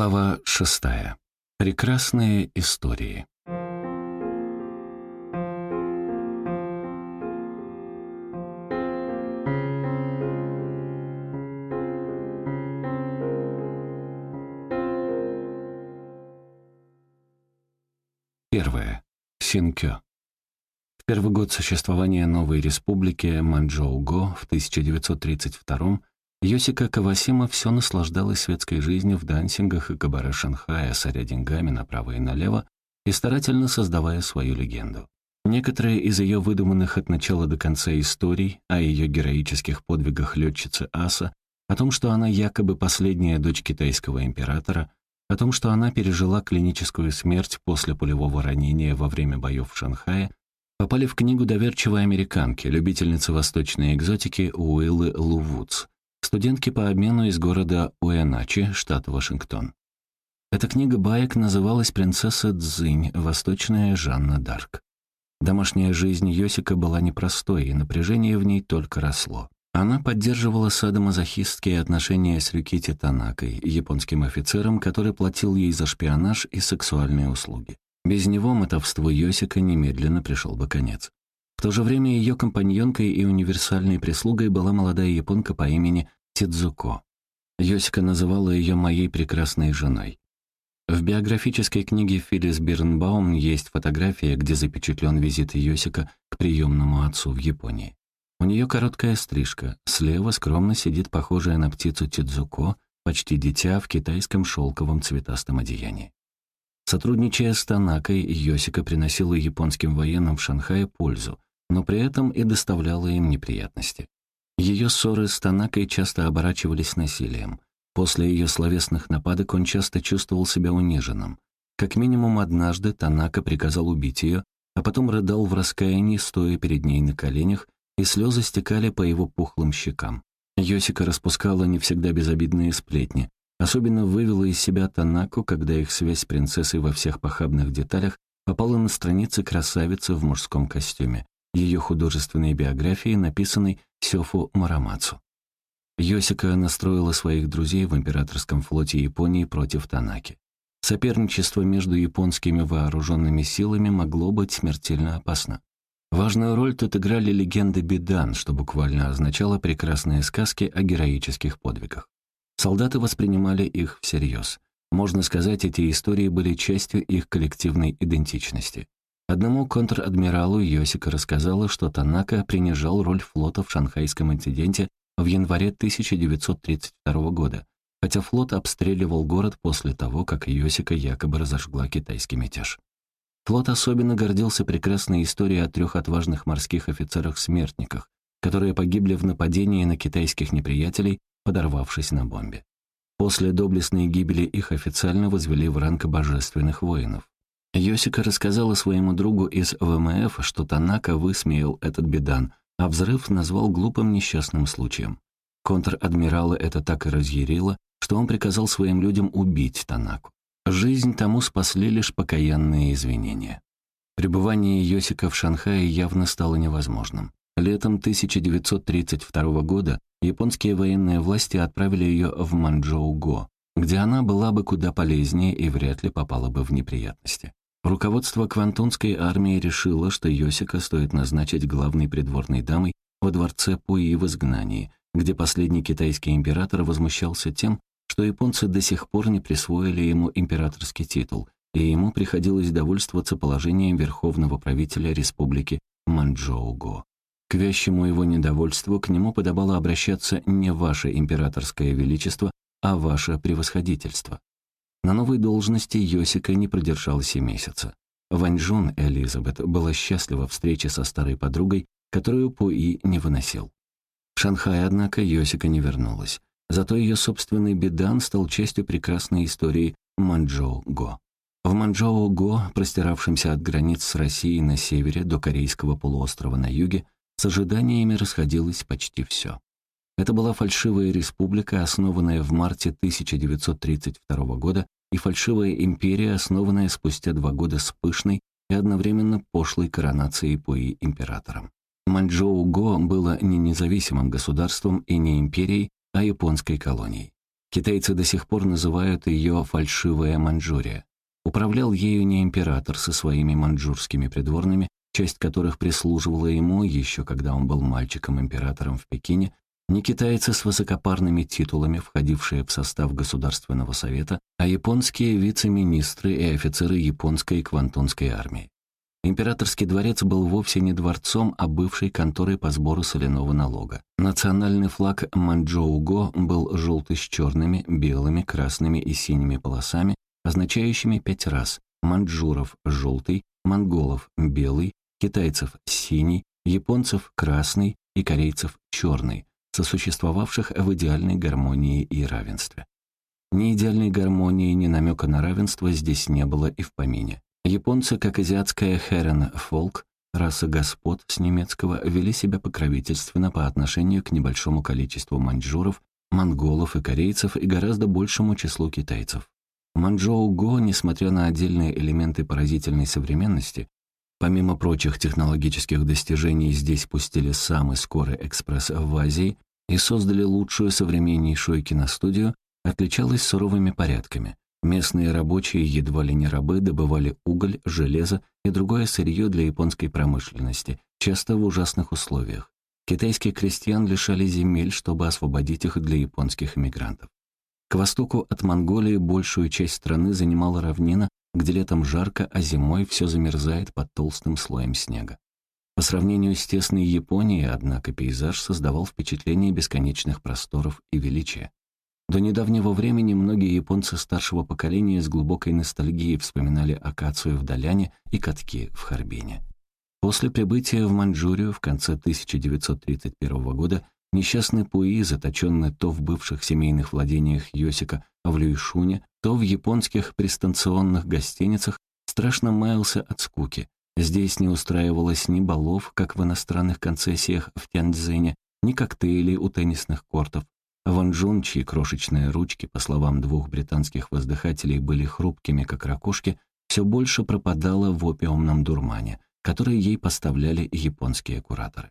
Глава шестая. Прекрасные истории. Первое. Синкё. В первый год существования новой республики Манчжоу-Го в 1932 Йосика Кавасима все наслаждалась светской жизнью в дансингах и кабаре Шанхая, соря деньгами направо и налево и старательно создавая свою легенду. Некоторые из ее выдуманных от начала до конца историй о ее героических подвигах летчицы Аса, о том, что она якобы последняя дочь китайского императора, о том, что она пережила клиническую смерть после пулевого ранения во время боев в Шанхае, попали в книгу доверчивой американки, любительницы восточной экзотики Уиллы Лувудс, студентки по обмену из города Уэначи, штат Вашингтон. Эта книга баек называлась «Принцесса Цзинь. Восточная Жанна Дарк». Домашняя жизнь Йосика была непростой, и напряжение в ней только росло. Она поддерживала садомазохистские отношения с Рюкити Танакой, японским офицером, который платил ей за шпионаж и сексуальные услуги. Без него мотовству Йосика немедленно пришел бы конец. В то же время ее компаньонкой и универсальной прислугой была молодая японка по имени Тидзуко. Йосика называла ее «моей прекрасной женой». В биографической книге Филлис Бирнбаум есть фотография, где запечатлен визит Йосика к приемному отцу в Японии. У нее короткая стрижка, слева скромно сидит похожая на птицу Тидзуко, почти дитя в китайском шелковом цветастом одеянии. Сотрудничая с Танакой, Йосика приносила японским военным в Шанхае пользу, но при этом и доставляла им неприятности. Ее ссоры с Танакой часто оборачивались насилием. После ее словесных нападок он часто чувствовал себя униженным. Как минимум однажды Танака приказал убить ее, а потом рыдал в раскаянии, стоя перед ней на коленях, и слезы стекали по его пухлым щекам. Йосика распускала не всегда безобидные сплетни, особенно вывела из себя Танаку, когда их связь с принцессой во всех похабных деталях попала на страницы красавицы в мужском костюме, ее художественной биографии, написанной Сёфу Марамацу. Йосика настроила своих друзей в императорском флоте Японии против Танаки. Соперничество между японскими вооруженными силами могло быть смертельно опасно. Важную роль тут играли легенды Бидан, что буквально означало прекрасные сказки о героических подвигах. Солдаты воспринимали их всерьез. Можно сказать, эти истории были частью их коллективной идентичности. Одному контр-адмиралу Йосика рассказала, что Танака принижал роль флота в шанхайском инциденте в январе 1932 года, хотя флот обстреливал город после того, как Йосика якобы разожгла китайский мятеж. Флот особенно гордился прекрасной историей о трех отважных морских офицерах-смертниках, которые погибли в нападении на китайских неприятелей, подорвавшись на бомбе. После доблестной гибели их официально возвели в ранг божественных воинов. Йосика рассказала своему другу из ВМФ, что Танака высмеял этот бедан, а взрыв назвал глупым несчастным случаем. Контр-адмирала это так и разъярило, что он приказал своим людям убить Танаку. Жизнь тому спасли лишь покаянные извинения. Пребывание Йосика в Шанхае явно стало невозможным. Летом 1932 года японские военные власти отправили ее в Манчжоу-Го, где она была бы куда полезнее и вряд ли попала бы в неприятности. Руководство Квантунской армии решило, что Йосика стоит назначить главной придворной дамой во дворце Пуи в изгнании, где последний китайский император возмущался тем, что японцы до сих пор не присвоили ему императорский титул, и ему приходилось довольствоваться положением верховного правителя республики Манчжоу-Го. К вящему его недовольству к нему подобало обращаться не «Ваше императорское величество», а «Ваше превосходительство». На новой должности Йосика не продержалась и месяца. Ваньжун Элизабет была счастлива встрече со старой подругой, которую Пуи не выносил. В Шанхай, однако, Йосика не вернулась. Зато ее собственный бедан стал частью прекрасной истории Манчжоу-Го. В Манчжоу-Го, простиравшемся от границ с Россией на севере до Корейского полуострова на юге, с ожиданиями расходилось почти все. Это была фальшивая республика, основанная в марте 1932 года, и фальшивая империя, основанная спустя два года с пышной и одновременно пошлой коронацией Пуи императором. Манчжоу-Го было не независимым государством и не империей, а японской колонией. Китайцы до сих пор называют ее «фальшивая Маньчжурия». Управлял ею не император со своими маньчжурскими придворными, часть которых прислуживала ему еще когда он был мальчиком-императором в Пекине, не китайцы с высокопарными титулами, входившие в состав Государственного совета, а японские вице-министры и офицеры японской и квантунской армии. Императорский дворец был вовсе не дворцом, а бывшей конторой по сбору соляного налога. Национальный флаг Манчжоуго был желтый с черными, белыми, красными и синими полосами, означающими пять раз маньчжуров – желтый, монголов – белый, китайцев – синий, японцев – красный и корейцев – черный, сосуществовавших в идеальной гармонии и равенстве. Ни идеальной гармонии, ни намека на равенство здесь не было и в помине. Японцы, как азиатская Херен Фолк, раса господ с немецкого, вели себя покровительственно по отношению к небольшому количеству маньчжуров, монголов и корейцев и гораздо большему числу китайцев. Манчжоу-го, несмотря на отдельные элементы поразительной современности, помимо прочих технологических достижений, здесь пустили самый скорый экспресс в Азии и создали лучшую современнейшую киностудию, отличалась суровыми порядками. Местные рабочие, едва ли не рабы, добывали уголь, железо и другое сырье для японской промышленности, часто в ужасных условиях. Китайских крестьян лишали земель, чтобы освободить их для японских иммигрантов. К востоку от Монголии большую часть страны занимала равнина, где летом жарко, а зимой все замерзает под толстым слоем снега. По сравнению с тесной Японией, однако, пейзаж создавал впечатление бесконечных просторов и величия. До недавнего времени многие японцы старшего поколения с глубокой ностальгией вспоминали акацию в Даляне и катки в Харбине. После прибытия в Маньчжурию в конце 1931 года несчастный Пуи, заточенный то в бывших семейных владениях Йосика в Люйшуне, то в японских пристанционных гостиницах, страшно маялся от скуки. Здесь не устраивалось ни балов, как в иностранных концессиях в Тяньцзине, ни коктейлей у теннисных кортов, Ван Джун, чьи крошечные ручки, по словам двух британских воздыхателей, были хрупкими, как ракушки, все больше пропадала в опиумном дурмане, который ей поставляли японские кураторы.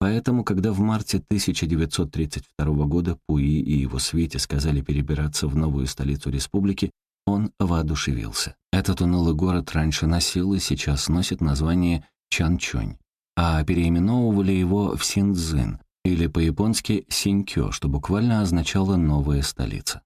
Поэтому, когда в марте 1932 года Пуи и его свете сказали перебираться в новую столицу республики, он воодушевился. Этот унылый город раньше носил и сейчас носит название Чанчунь, а переименовывали его в Синдзин, или по-японски «синькё», что буквально означало «новая столица».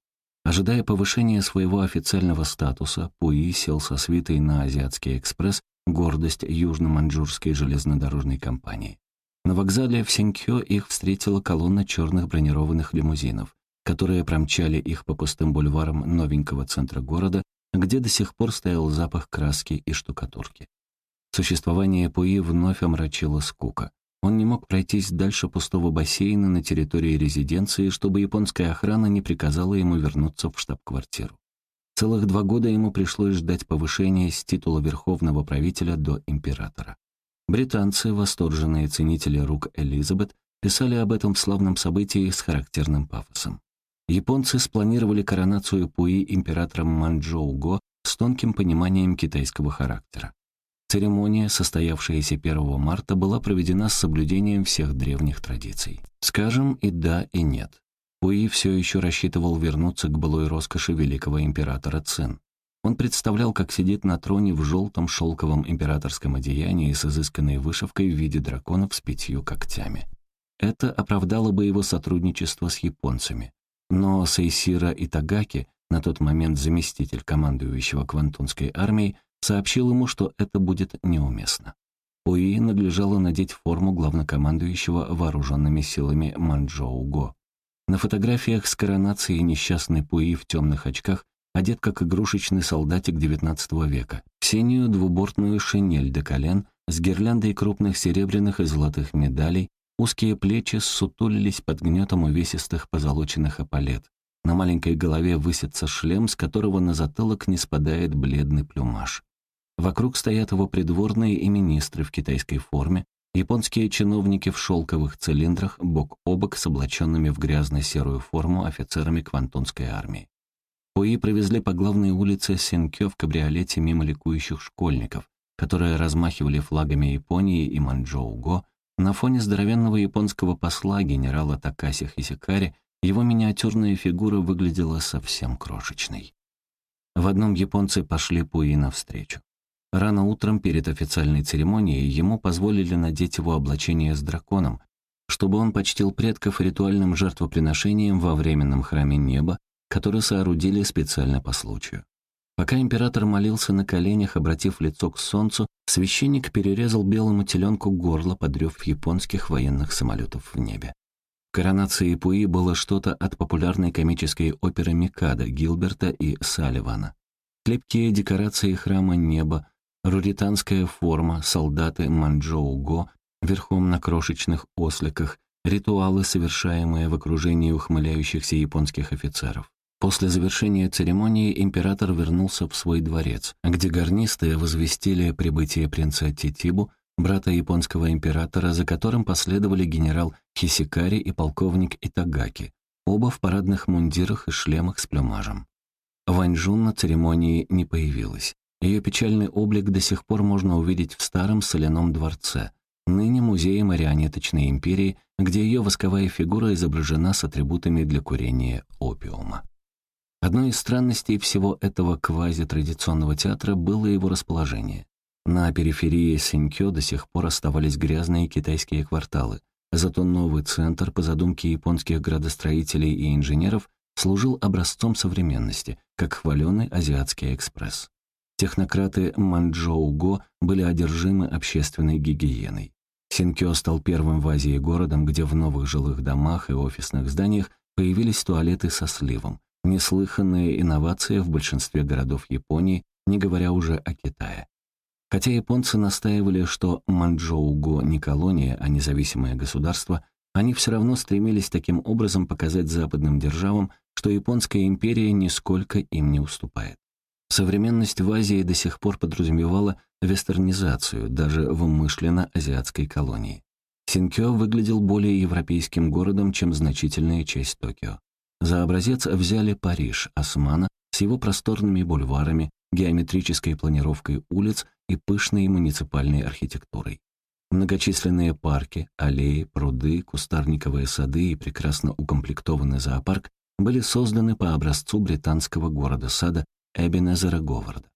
Ожидая повышения своего официального статуса, Пуи сел со свитой на Азиатский экспресс «Гордость Южно-Маньчжурской железнодорожной компании». На вокзале в Синькё их встретила колонна черных бронированных лимузинов, которые промчали их по пустым бульварам новенького центра города, где до сих пор стоял запах краски и штукатурки. Существование Пуи вновь омрачило скука. Он не мог пройтись дальше пустого бассейна на территории резиденции, чтобы японская охрана не приказала ему вернуться в штаб-квартиру. Целых два года ему пришлось ждать повышения с титула верховного правителя до императора. Британцы, восторженные ценители рук Элизабет, писали об этом славном событии с характерным пафосом. Японцы спланировали коронацию Пуи императором Манчжоу-го с тонким пониманием китайского характера. Церемония, состоявшаяся 1 марта, была проведена с соблюдением всех древних традиций. Скажем и да, и нет. Пуи все еще рассчитывал вернуться к былой роскоши великого императора Цин. Он представлял, как сидит на троне в желтом шелковом императорском одеянии с изысканной вышивкой в виде драконов с пятью когтями. Это оправдало бы его сотрудничество с японцами. Но Сейсира Итагаки, на тот момент заместитель командующего Квантунской армией, сообщил ему, что это будет неуместно. Уи надлежало надеть форму главнокомандующего вооруженными силами Манчжоу-Го. На фотографиях с коронацией несчастный Пуи в темных очках одет как игрушечный солдатик XIX века, синюю двубортную шинель до колен с гирляндой крупных серебряных и золотых медалей, узкие плечи ссутулились под гнетом увесистых позолоченных эполет. На маленькой голове высится шлем, с которого на затылок не спадает бледный плюмаж. Вокруг стоят его придворные и министры в китайской форме, японские чиновники в шелковых цилиндрах бок о бок с облаченными в грязно-серую форму офицерами Квантунской армии. Пуи провезли по главной улице Синкё в кабриолете мимо ликующих школьников, которые размахивали флагами Японии и Манчжоу-го на фоне здоровенного японского посла генерала Такаси Хисикари его миниатюрная фигура выглядела совсем крошечной. В одном японцы пошли Пуи навстречу. Рано утром перед официальной церемонией ему позволили надеть его облачение с драконом, чтобы он почтил предков ритуальным жертвоприношением во временном храме неба, который соорудили специально по случаю. Пока император молился на коленях, обратив лицо к солнцу, священник перерезал белому теленку горло, подрев японских военных самолетов в небе. В коронации Пуи было что-то от популярной комической оперы «Микада» Гилберта и Салливана. Клепкие декорации храма неба, руританская форма, солдаты Манчжоу-Го верхом на крошечных осликах, ритуалы, совершаемые в окружении ухмыляющихся японских офицеров. После завершения церемонии император вернулся в свой дворец, где гарнисты возвестили прибытие принца Титибу, брата японского императора, за которым последовали генерал Хисикари и полковник Итагаки, оба в парадных мундирах и шлемах с плюмажем. Ваньжун на церемонии не появилась. Ее печальный облик до сих пор можно увидеть в старом соляном дворце, ныне музее марионеточной империи, где ее восковая фигура изображена с атрибутами для курения опиума. Одной из странностей всего этого квазитрадиционного театра было его расположение. На периферии Синькё до сих пор оставались грязные китайские кварталы, зато новый центр, по задумке японских градостроителей и инженеров, служил образцом современности, как хваленый азиатский экспресс. Технократы Манчжоу-Го были одержимы общественной гигиеной. Синкё стал первым в Азии городом, где в новых жилых домах и офисных зданиях появились туалеты со сливом, неслыханная инновация в большинстве городов Японии, не говоря уже о Китае. Хотя японцы настаивали, что Манчжоу-Го не колония, а независимое государство, они все равно стремились таким образом показать западным державам, что японская империя нисколько им не уступает. Современность в Азии до сих пор подразумевала вестернизацию даже в умышленно азиатской колонии. Синкё выглядел более европейским городом, чем значительная часть Токио. За образец взяли Париж, Османа, с его просторными бульварами, геометрической планировкой улиц и пышной муниципальной архитектурой. Многочисленные парки, аллеи, пруды, кустарниковые сады и прекрасно укомплектованный зоопарк были созданы по образцу британского города-сада Эбенезера Говарда.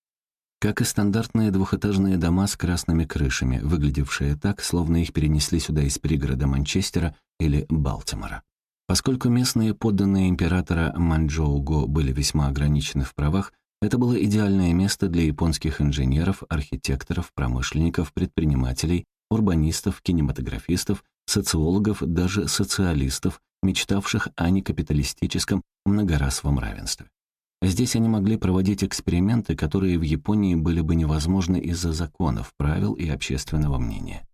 Как и стандартные двухэтажные дома с красными крышами, выглядевшие так, словно их перенесли сюда из пригорода Манчестера или Балтимора. Поскольку местные подданные императора Манчжоуго были весьма ограничены в правах, это было идеальное место для японских инженеров, архитекторов, промышленников, предпринимателей, урбанистов, кинематографистов, социологов, даже социалистов, мечтавших о некапиталистическом многорасовом равенстве. Здесь они могли проводить эксперименты, которые в Японии были бы невозможны из-за законов, правил и общественного мнения.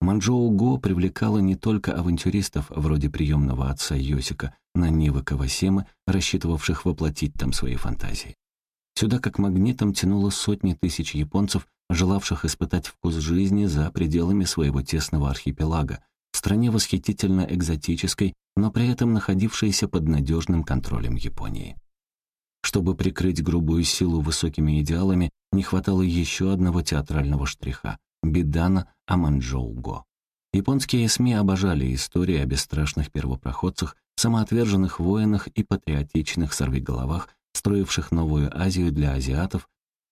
Манчжоу Го привлекала не только авантюристов вроде приемного отца Йосика на Нивы Кавасимы, рассчитывавших воплотить там свои фантазии. Сюда как магнитом тянуло сотни тысяч японцев, желавших испытать вкус жизни за пределами своего тесного архипелага, в стране восхитительно экзотической, но при этом находившейся под надежным контролем Японии. Чтобы прикрыть грубую силу высокими идеалами, не хватало еще одного театрального штриха — Бидана Аманчжоуго. Японские СМИ обожали истории о бесстрашных первопроходцах, самоотверженных воинах и патриотичных сорвиголовах, строивших новую Азию для азиатов,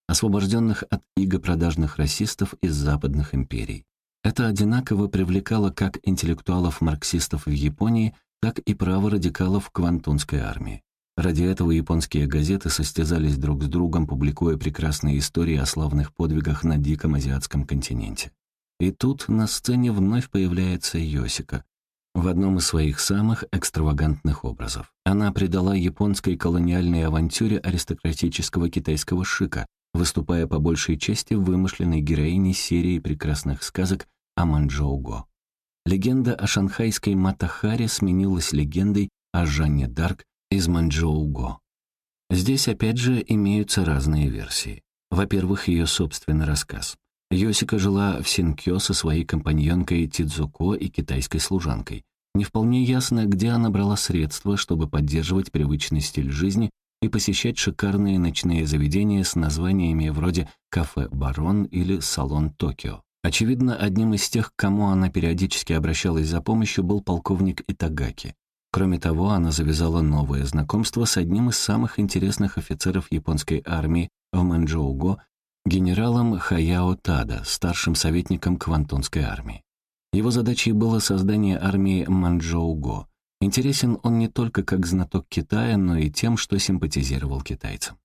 освобожденных от иго продажных расистов из западных империй. Это одинаково привлекало как интеллектуалов-марксистов в Японии, так и праворадикалов Квантунской армии. Ради этого японские газеты состязались друг с другом, публикуя прекрасные истории о славных подвигах на диком азиатском континенте. И тут на сцене вновь появляется Йосика в одном из своих самых экстравагантных образов. Она придала японской колониальной авантюре аристократического китайского шика, выступая по большей части вымышленной героине серии прекрасных сказок о Манчжоуго. Легенда о шанхайской Матахаре сменилась легендой о Жанне Дарк из Манчжоуго. Здесь опять же имеются разные версии. Во-первых, ее собственный рассказ. Йосика жила в Синкё со своей компаньонкой Тидзуко и китайской служанкой. Не вполне ясно, где она брала средства, чтобы поддерживать привычный стиль жизни и посещать шикарные ночные заведения с названиями вроде «Кафе Барон» или «Салон Токио». Очевидно, одним из тех, к кому она периодически обращалась за помощью, был полковник Итагаки. Кроме того, она завязала новое знакомство с одним из самых интересных офицеров японской армии в Манчжоуго, генералом Хаяо Тада, старшим советником Квантунской армии. Его задачей было создание армии Манчжоуго. Интересен он не только как знаток Китая, но и тем, что симпатизировал китайцам.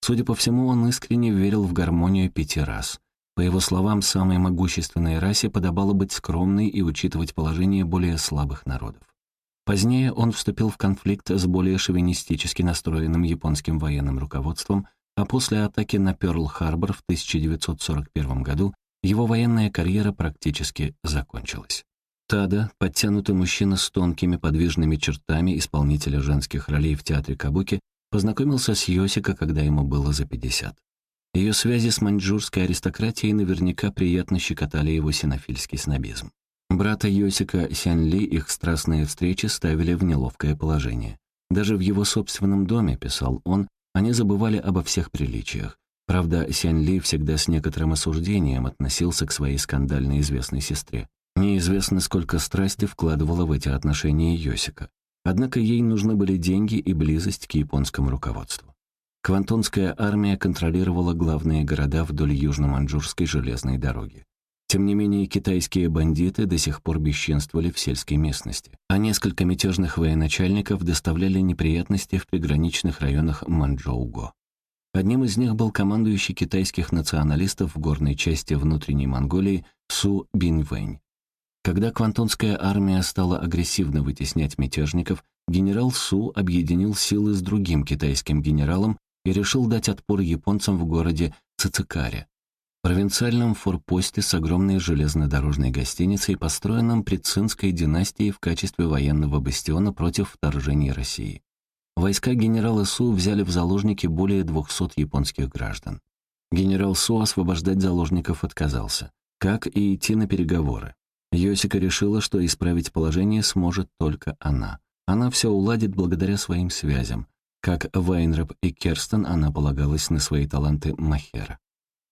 Судя по всему, он искренне верил в гармонию пяти рас. По его словам, самой могущественной расе подобало быть скромной и учитывать положение более слабых народов. Позднее он вступил в конфликт с более шовинистически настроенным японским военным руководством, а после атаки на Пёрл-Харбор в 1941 году его военная карьера практически закончилась. Тада, подтянутый мужчина с тонкими подвижными чертами исполнителя женских ролей в театре Кабуки, познакомился с Йосика, когда ему было за 50. Ее связи с маньчжурской аристократией наверняка приятно щекотали его синофильский снобизм. Брата Йосика Сянли их страстные встречи ставили в неловкое положение. Даже в его собственном доме, писал он, они забывали обо всех приличиях. Правда, Сянли всегда с некоторым осуждением относился к своей скандально известной сестре. Неизвестно, сколько страсти вкладывала в эти отношения Йосика. Однако ей нужны были деньги и близость к японскому руководству. Квантунская армия контролировала главные города вдоль Южно-Манчжурской железной дороги. Тем не менее, китайские бандиты до сих пор бесчинствовали в сельской местности, а несколько мятежных военачальников доставляли неприятности в приграничных районах Манчжоуго. Одним из них был командующий китайских националистов в горной части внутренней Монголии Су Бинвэнь. Когда Квантунская армия стала агрессивно вытеснять мятежников, генерал Су объединил силы с другим китайским генералом и решил дать отпор японцам в городе Цицикаре, провинциальном форпосте с огромной железнодорожной гостиницей, построенном при Цинской династии в качестве военного бастиона против вторжения России. Войска генерала Су взяли в заложники более 200 японских граждан. Генерал Су освобождать заложников отказался, как и идти на переговоры. Йосика решила, что исправить положение сможет только она. Она все уладит благодаря своим связям. Как Вайнреп и Керстен, она полагалась на свои таланты Махера.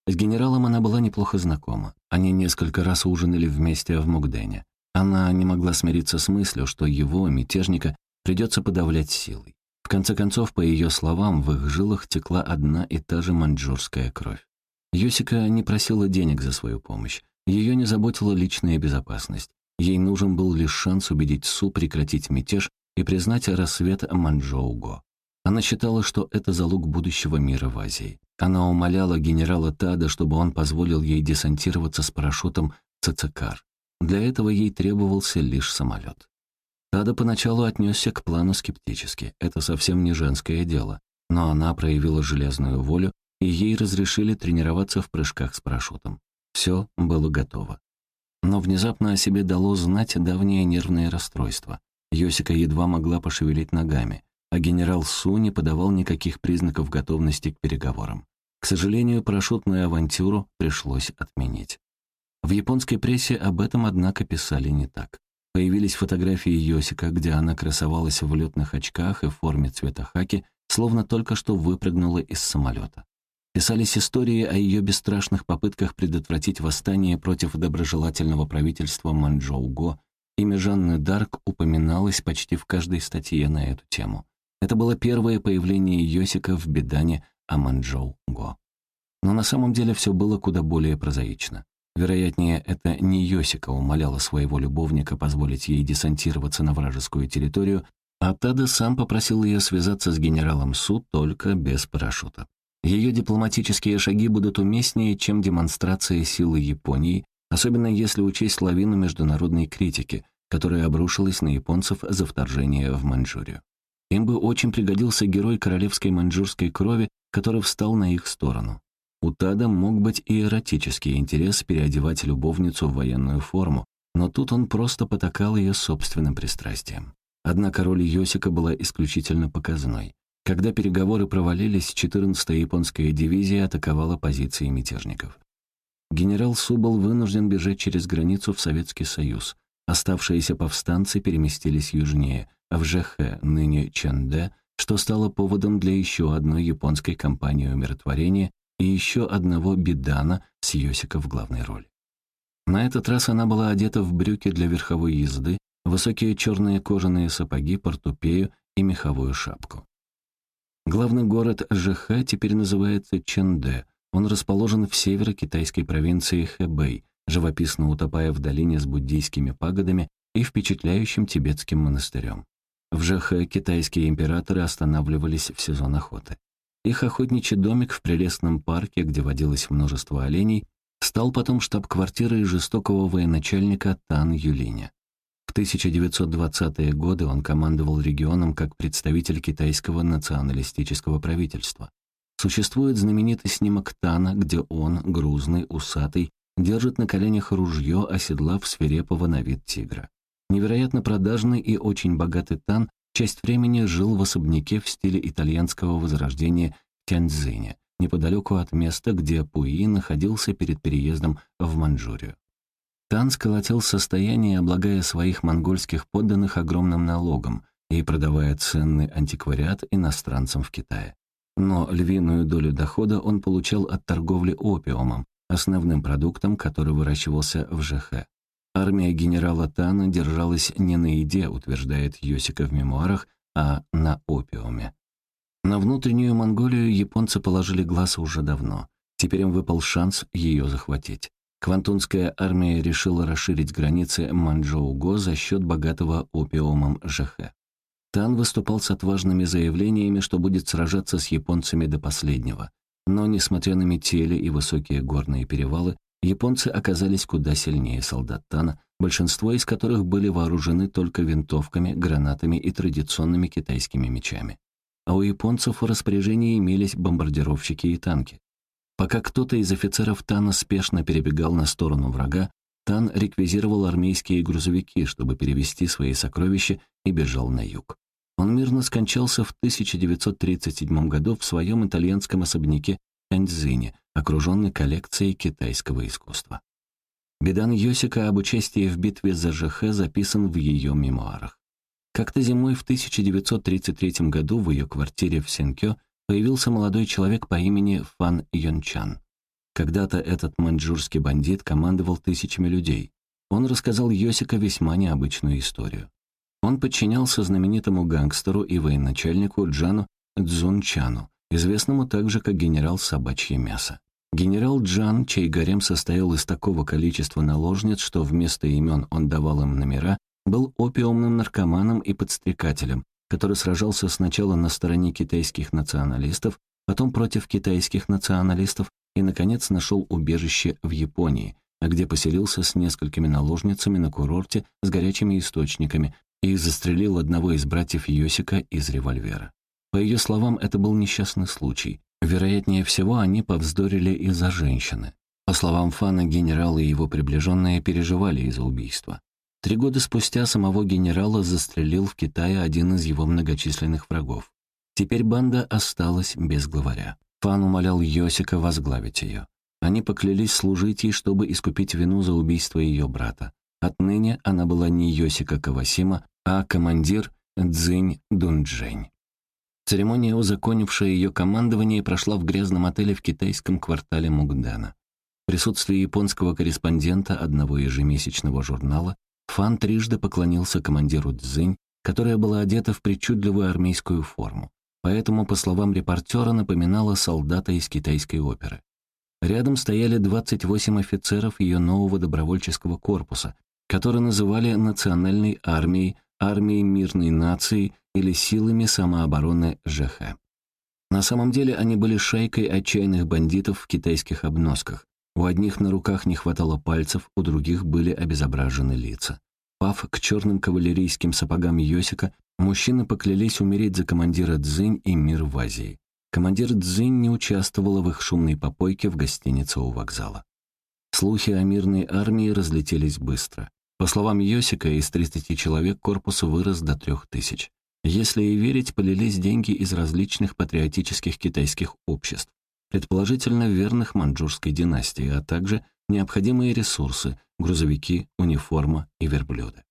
С генералом она была неплохо знакома. Они несколько раз ужинали вместе в Мугдене. Она не могла смириться с мыслью, что его, мятежника, придется подавлять силой. В конце концов, по ее словам, в их жилах текла одна и та же маньчжурская кровь. Юсика не просила денег за свою помощь. Ее не заботила личная безопасность. Ей нужен был лишь шанс убедить Су прекратить мятеж и признать рассвет Манчжоуго. Она считала, что это залог будущего мира в Азии. Она умоляла генерала Тада, чтобы он позволил ей десантироваться с парашютом Цицикар. Для этого ей требовался лишь самолет. Тада поначалу отнесся к плану скептически. Это совсем не женское дело. Но она проявила железную волю, и ей разрешили тренироваться в прыжках с парашютом. Все было готово. Но внезапно о себе дало знать давнее нервное расстройство. Йосика едва могла пошевелить ногами а генерал Су не подавал никаких признаков готовности к переговорам. К сожалению, парашютную авантюру пришлось отменить. В японской прессе об этом, однако, писали не так. Появились фотографии Йосика, где она красовалась в летных очках и в форме цвета хаки, словно только что выпрыгнула из самолета. Писались истории о ее бесстрашных попытках предотвратить восстание против доброжелательного правительства Манчжоуго. Имя Жанны Дарк упоминалось почти в каждой статье на эту тему. Это было первое появление Йосика в Бедане Аманчжоу-Го. Но на самом деле все было куда более прозаично. Вероятнее, это не Йосика умоляла своего любовника позволить ей десантироваться на вражескую территорию, а Тада сам попросил ее связаться с генералом Су только без парашюта. Ее дипломатические шаги будут уместнее, чем демонстрация силы Японии, особенно если учесть лавину международной критики, которая обрушилась на японцев за вторжение в Маньчжурию. Им бы очень пригодился герой королевской маньчжурской крови, который встал на их сторону. У Тада мог быть и эротический интерес переодевать любовницу в военную форму, но тут он просто потакал ее собственным пристрастием. Однако роль Йосика была исключительно показной. Когда переговоры провалились, 14-я японская дивизия атаковала позиции мятежников. Генерал Су был вынужден бежать через границу в Советский Союз. Оставшиеся повстанцы переместились южнее, в Жэхэ, ныне Чэнде, что стало поводом для еще одной японской кампании умиротворения и еще одного бедана с Йосика в главной роли. На этот раз она была одета в брюки для верховой езды высокие черные кожаные сапоги, портупею и меховую шапку. Главный город ЖХ теперь называется Чэнде. Он расположен в северо-китайской провинции Хэбэй, живописно утопая в долине с буддийскими пагодами и впечатляющим тибетским монастырем. В ЖХ китайские императоры останавливались в сезон охоты. Их охотничий домик в прелестном парке, где водилось множество оленей, стал потом штаб-квартирой жестокого военачальника Тан Юлиня. В 1920-е годы он командовал регионом как представитель китайского националистического правительства. Существует знаменитый снимок Тана, где он, грузный, усатый, держит на коленях ружье, оседлав свирепого на вид тигра. Невероятно продажный и очень богатый Тан часть времени жил в особняке в стиле итальянского возрождения в Тяньцзине, неподалеку от места, где Пуи находился перед переездом в Манчжурию. Тан сколотил состояние, облагая своих монгольских подданных огромным налогом и продавая ценный антиквариат иностранцам в Китае. Но львиную долю дохода он получал от торговли опиумом, основным продуктом, который выращивался в ЖХ. Армия генерала Тана держалась не на еде, утверждает Йосика в мемуарах, а на опиуме. На внутреннюю Монголию японцы положили глаз уже давно. Теперь им выпал шанс ее захватить. Квантунская армия решила расширить границы Манчжоу-Го за счет богатого опиумом ЖХ. Тан выступал с отважными заявлениями, что будет сражаться с японцами до последнего. Но, несмотря на метели и высокие горные перевалы, японцы оказались куда сильнее солдат Тана, большинство из которых были вооружены только винтовками, гранатами и традиционными китайскими мечами. А у японцев в распоряжении имелись бомбардировщики и танки. Пока кто-то из офицеров Тана спешно перебегал на сторону врага, Тан реквизировал армейские грузовики, чтобы перевести свои сокровища, и бежал на юг. Он мирно скончался в 1937 году в своем итальянском особняке Тяньцзине, окруженный коллекцией китайского искусства. Бедан Йосика об участии в битве за ЖХ записан в ее мемуарах. Как-то зимой в 1933 году в ее квартире в Сенкё появился молодой человек по имени Фан Йончан. Когда-то этот маньчжурский бандит командовал тысячами людей. Он рассказал Йосика весьма необычную историю. Он подчинялся знаменитому гангстеру и военачальнику Джану Цзунчану, известному также как генерал Собачье мясо. Генерал Джан, чей гарем состоял из такого количества наложниц, что вместо имен он давал им номера, был опиумным наркоманом и подстрекателем, который сражался сначала на стороне китайских националистов, потом против китайских националистов и, наконец, нашел убежище в Японии, где поселился с несколькими наложницами на курорте с горячими источниками и застрелил одного из братьев Йосика из револьвера. По ее словам, это был несчастный случай. Вероятнее всего, они повздорили из-за женщины. По словам Фана, генерал и его приближенные переживали из-за убийства. Три года спустя самого генерала застрелил в Китае один из его многочисленных врагов. Теперь банда осталась без главаря. Фан умолял Йосика возглавить ее. Они поклялись служить ей, чтобы искупить вину за убийство ее брата. Отныне она была не Йосика Кавасима, а командир Цзинь Дунджень. Церемония, узаконившая ее командование, прошла в грязном отеле в китайском квартале Мугдена. В присутствии японского корреспондента одного ежемесячного журнала Фан трижды поклонился командиру Цзинь, которая была одета в причудливую армейскую форму. Поэтому, по словам репортера, напоминала солдата из китайской оперы. Рядом стояли 28 офицеров ее нового добровольческого корпуса, который называли Национальной армией, армией мирной нации или силами самообороны ЖХ. На самом деле они были шайкой отчаянных бандитов в китайских обносках, у одних на руках не хватало пальцев, у других были обезображены лица. Пав к черным кавалерийским сапогам Йосика, мужчины поклялись умереть за командира Цзинь и мир в Азии. Командир Цзинь не участвовала в их шумной попойке в гостинице у вокзала. Слухи о мирной армии разлетелись быстро. По словам Йосика, из 30 человек корпус вырос до 3000. Если и верить, полились деньги из различных патриотических китайских обществ предположительно верных маньчжурской династии, а также необходимые ресурсы — грузовики, униформа и верблюды.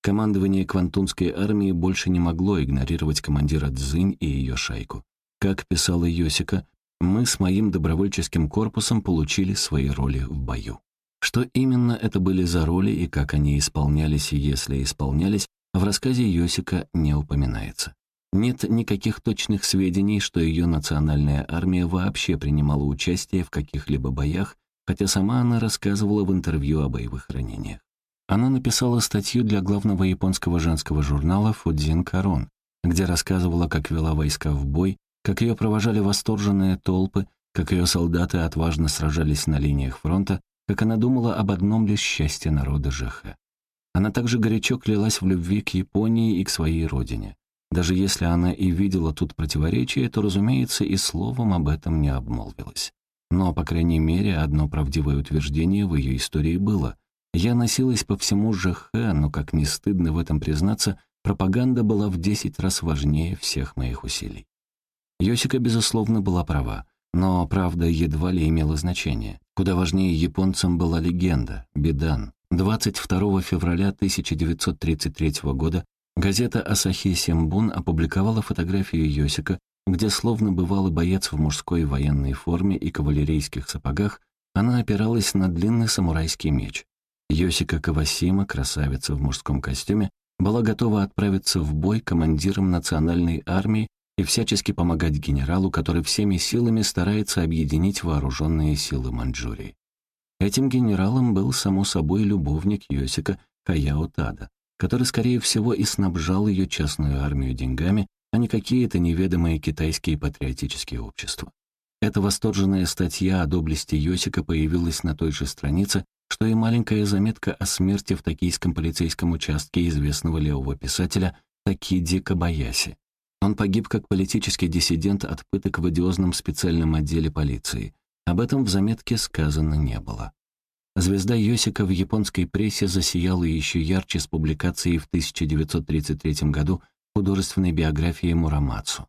Командование Квантунской армии больше не могло игнорировать командира Цзинь и ее шайку. Как писала Йосика, «Мы с моим добровольческим корпусом получили свои роли в бою». Что именно это были за роли и как они исполнялись, и если исполнялись, в рассказе Йосика не упоминается. Нет никаких точных сведений, что ее национальная армия вообще принимала участие в каких-либо боях, хотя сама она рассказывала в интервью о боевых ранениях. Она написала статью для главного японского женского журнала «Фудзин Карон», где рассказывала, как вела войска в бой, как ее провожали восторженные толпы, как ее солдаты отважно сражались на линиях фронта, как она думала об одном лишь счастье народа Жеха. Она также горячо клялась в любви к Японии и к своей родине. Даже если она и видела тут противоречие, то, разумеется, и словом об этом не обмолвилась. Но, по крайней мере, одно правдивое утверждение в ее истории было. Я носилась по всему ЖХ, но, как не стыдно в этом признаться, пропаганда была в десять раз важнее всех моих усилий. Йосика, безусловно, была права, но правда едва ли имела значение. Куда важнее японцам была легенда, Бедан. 22 февраля 1933 года газета «Асахи Симбун» опубликовала фотографию Йосика, где словно бывалый боец в мужской военной форме и кавалерийских сапогах, она опиралась на длинный самурайский меч. Йосика Кавасима, красавица в мужском костюме, была готова отправиться в бой командиром национальной армии и всячески помогать генералу, который всеми силами старается объединить вооруженные силы Маньчжурии. Этим генералом был, само собой, любовник Йосика Хаяо Тада, который, скорее всего, и снабжал ее частную армию деньгами, а не какие-то неведомые китайские патриотические общества. Эта восторженная статья о доблести Йосика появилась на той же странице, что и маленькая заметка о смерти в токийском полицейском участке известного левого писателя Такиди Кабаяси. Он погиб как политический диссидент от пыток в одиозном специальном отделе полиции. Об этом в заметке сказано не было. Звезда Йосика в японской прессе засияла еще ярче с публикацией в 1933 году художественной биографии Мурамацу.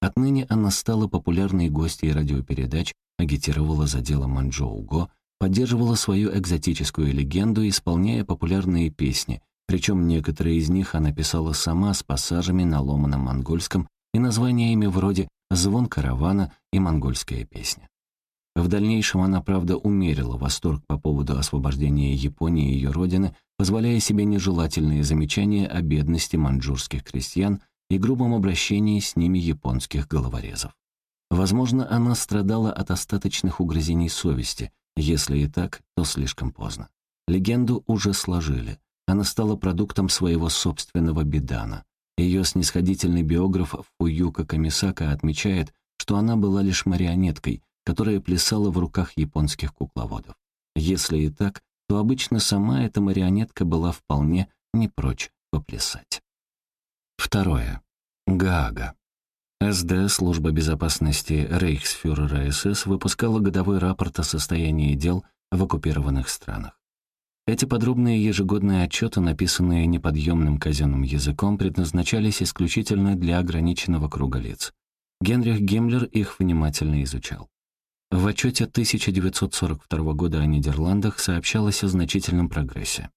Отныне она стала популярной гостьей радиопередач, агитировала за дело Манчжоу-го, поддерживала свою экзотическую легенду, исполняя популярные песни, причем некоторые из них она писала сама с пассажами на ломаном монгольском и названиями вроде «Звон каравана» и «Монгольская песня». В дальнейшем она, правда, умерила восторг по поводу освобождения Японии и ее родины, позволяя себе нежелательные замечания о бедности маньчжурских крестьян и грубом обращении с ними японских головорезов. Возможно, она страдала от остаточных угрызений совести, если и так, то слишком поздно. Легенду уже сложили. Она стала продуктом своего собственного бедана. Ее снисходительный биограф Фуюка Камисака отмечает, что она была лишь марионеткой, которая плясала в руках японских кукловодов. Если и так, то обычно сама эта марионетка была вполне не прочь поплясать. Второе. Гаага. СД, служба безопасности Рейхсфюрера СС, выпускала годовой рапорт о состоянии дел в оккупированных странах. Эти подробные ежегодные отчеты, написанные неподъемным казенным языком, предназначались исключительно для ограниченного круга лиц. Генрих Гиммлер их внимательно изучал. В отчете 1942 года о Нидерландах сообщалось о значительном прогрессе.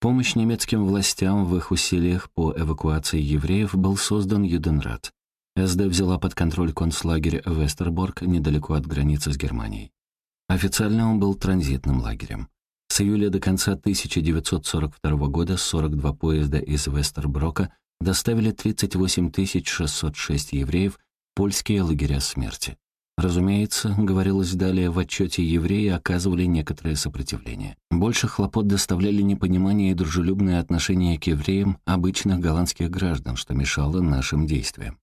Помощь немецким властям в их усилиях по эвакуации евреев был создан Юденрат. СД взяла под контроль концлагерь Вестерборг недалеко от границы с Германией. Официально он был транзитным лагерем. С июля до конца 1942 года 42 поезда из Вестерброка доставили 38 606 евреев в польские лагеря смерти. Разумеется, говорилось далее, в отчете евреи оказывали некоторое сопротивление. Больше хлопот доставляли непонимание и дружелюбное отношение к евреям обычных голландских граждан, что мешало нашим действиям.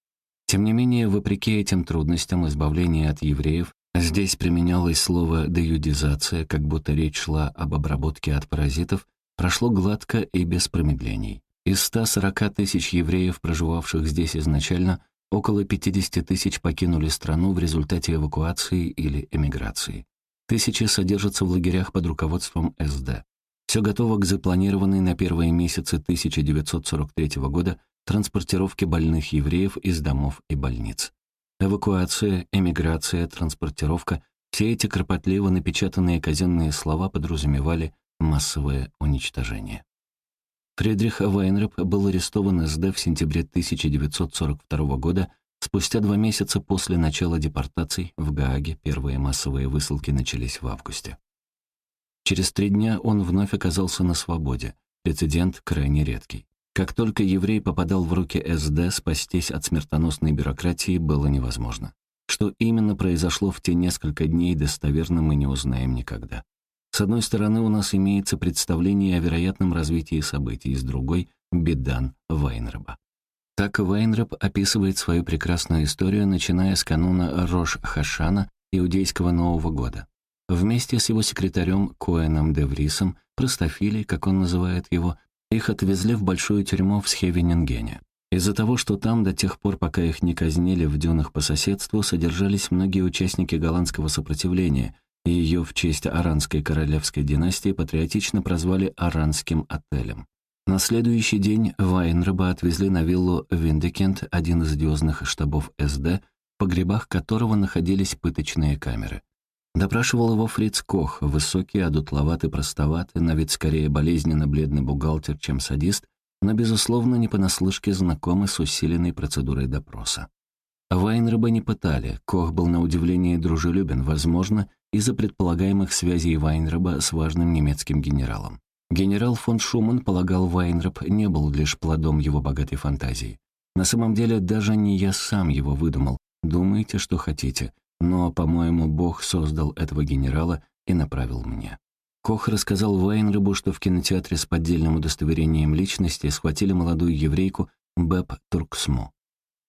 Тем не менее, вопреки этим трудностям избавления от евреев, здесь применялось слово «деюдизация», как будто речь шла об обработке от паразитов, прошло гладко и без промедлений. Из 140 тысяч евреев, проживавших здесь изначально, около 50 тысяч покинули страну в результате эвакуации или эмиграции. Тысячи содержатся в лагерях под руководством СД. Все готово к запланированной на первые месяцы 1943 года транспортировки больных евреев из домов и больниц. Эвакуация, эмиграция, транспортировка — все эти кропотливо напечатанные казенные слова подразумевали массовое уничтожение. Фридрих Вайнреп был арестован СД в сентябре 1942 года, спустя два месяца после начала депортаций в Гааге первые массовые высылки начались в августе. Через три дня он вновь оказался на свободе. Прецедент крайне редкий. Как только еврей попадал в руки СД, спастись от смертоносной бюрократии было невозможно. Что именно произошло в те несколько дней, достоверно мы не узнаем никогда. С одной стороны, у нас имеется представление о вероятном развитии событий, с другой — Бедан Вайнреба. Так Вайнреб описывает свою прекрасную историю, начиная с кануна Рош-Хашана, иудейского Нового года. Вместе с его секретарем Коэном Деврисом, простофилей, как он называет его, их отвезли в большую тюрьму в Схевенингене. Из-за того, что там до тех пор, пока их не казнили в дюнах по соседству, содержались многие участники голландского сопротивления, и ее в честь Аранской королевской династии патриотично прозвали Аранским отелем. На следующий день Вайнреба отвезли на виллу Виндекент, один из одиозных штабов СД, в погребах которого находились пыточные камеры. Допрашивал его Фриц Кох, высокий, одутловатый, простоватый, на вид скорее болезненно бледный бухгалтер, чем садист, но, безусловно, не понаслышке знакомый с усиленной процедурой допроса. Вайнреба не пытали, Кох был на удивление дружелюбен, возможно, из-за предполагаемых связей Вайнреба с важным немецким генералом. Генерал фон Шуман полагал, Вайнреб не был лишь плодом его богатой фантазии. На самом деле, даже не я сам его выдумал. Думайте, что хотите, но, по-моему, Бог создал этого генерала и направил мне. Кох рассказал Вайнребу, что в кинотеатре с поддельным удостоверением личности схватили молодую еврейку Бэб Турксма.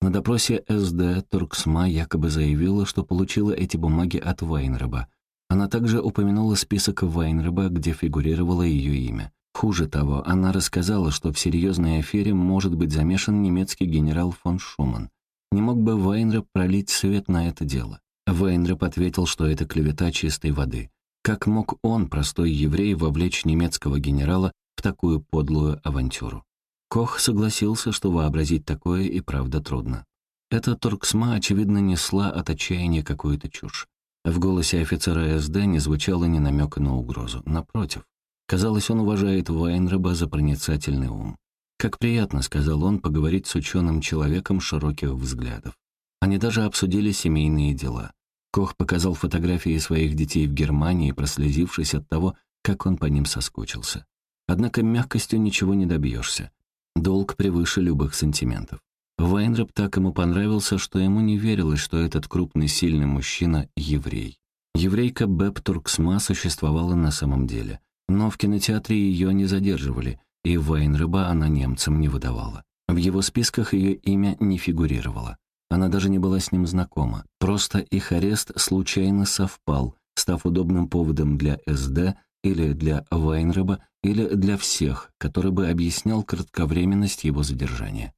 На допросе СД Турксма якобы заявила, что получила эти бумаги от Вайнреба. Она также упомянула список Вайнреба, где фигурировало ее имя. Хуже того, она рассказала, что в серьезной афере может быть замешан немецкий генерал фон Шуман. Не мог бы Вайнреб пролить свет на это дело? Вайнреб ответил, что это клевета чистой воды. Как мог он, простой еврей, вовлечь немецкого генерала в такую подлую авантюру? Кох согласился, что вообразить такое и правда трудно. Эта Торксма, очевидно, несла от отчаяния какую-то чушь. В голосе офицера СД не звучало ни намека на угрозу. Напротив, казалось, он уважает Вайнреба за проницательный ум. «Как приятно», — сказал он, — «поговорить с ученым человеком широких взглядов». Они даже обсудили семейные дела. Кох показал фотографии своих детей в Германии, прослезившись от того, как он по ним соскучился. Однако мягкостью ничего не добьешься. Долг превыше любых сантиментов. Вайнреп так ему понравился, что ему не верилось, что этот крупный, сильный мужчина — еврей. Еврейка Бэб Турксма существовала на самом деле, но в кинотеатре ее не задерживали, и Вайнреба она немцам не выдавала. В его списках ее имя не фигурировало. Она даже не была с ним знакома. Просто их арест случайно совпал, став удобным поводом для СД или для Вайнреба, или для всех, который бы объяснял кратковременность его задержания.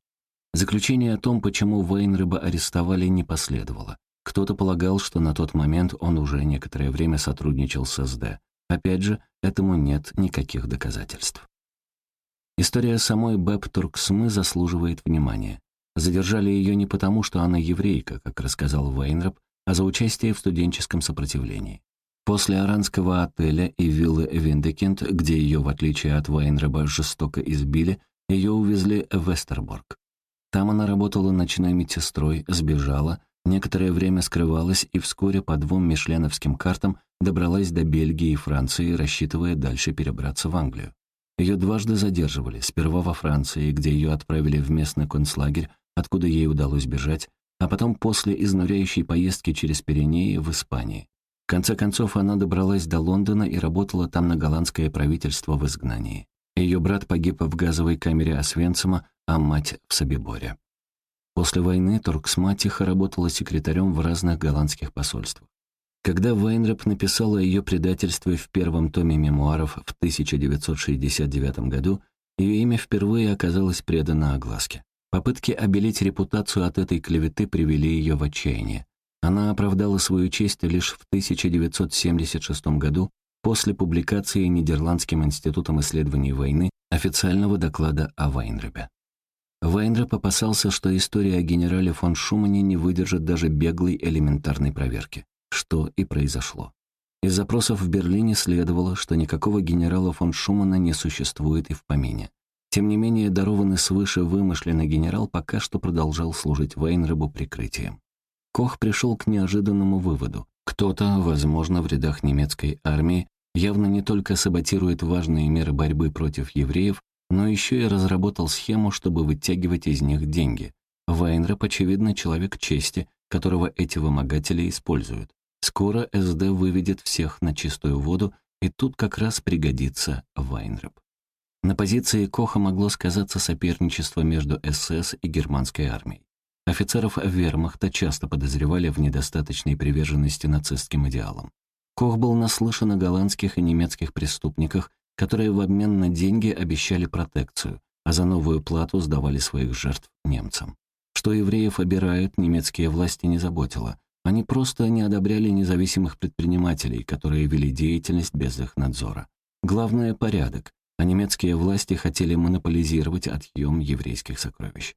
Заключение о том, почему Вайнреба арестовали, не последовало. Кто-то полагал, что на тот момент он уже некоторое время сотрудничал с СД. Опять же, этому нет никаких доказательств. История самой Бэб Турксмы заслуживает внимания. Задержали ее не потому, что она еврейка, как рассказал Вейнрап, а за участие в студенческом сопротивлении. После аранского отеля и виллы Виндекент, где ее, в отличие от Вейнраба, жестоко избили, ее увезли в Вестерборг. Там она работала ночной медсестрой, сбежала, некоторое время скрывалась и вскоре по двум мишленовским картам добралась до Бельгии и Франции, рассчитывая дальше перебраться в Англию. Ее дважды задерживали, сперва во Франции, где ее отправили в местный концлагерь, откуда ей удалось бежать, а потом после изнуряющей поездки через Пиренеи в Испании. В конце концов, она добралась до Лондона и работала там на голландское правительство в изгнании. Ее брат погиб в газовой камере Освенцима, а мать — в Собиборе. После войны Торксма тихо работала секретарем в разных голландских посольствах. Когда Вайнреп написала о ее предательстве в первом томе мемуаров в 1969 году, ее имя впервые оказалось предано огласке. Попытки обелить репутацию от этой клеветы привели ее в отчаяние. Она оправдала свою честь лишь в 1976 году после публикации Нидерландским институтом исследований войны официального доклада о Вайнребе. Вайнреб опасался, что история о генерале фон Шумане не выдержит даже беглой элементарной проверки, что и произошло. Из запросов в Берлине следовало, что никакого генерала фон Шумана не существует и в помине. Тем не менее, дарованный свыше вымышленный генерал пока что продолжал служить Вейнребу прикрытием. Кох пришел к неожиданному выводу. Кто-то, возможно, в рядах немецкой армии, явно не только саботирует важные меры борьбы против евреев, но еще и разработал схему, чтобы вытягивать из них деньги. Вайнреп, очевидно, человек чести, которого эти вымогатели используют. Скоро СД выведет всех на чистую воду, и тут как раз пригодится Вайнреп. На позиции Коха могло сказаться соперничество между СС и германской армией. Офицеров вермахта часто подозревали в недостаточной приверженности нацистским идеалам. Кох был наслышан о голландских и немецких преступниках, которые в обмен на деньги обещали протекцию, а за новую плату сдавали своих жертв немцам. Что евреев обирают, немецкие власти не заботило. Они просто не одобряли независимых предпринимателей, которые вели деятельность без их надзора. Главное — порядок, а немецкие власти хотели монополизировать отъем еврейских сокровищ.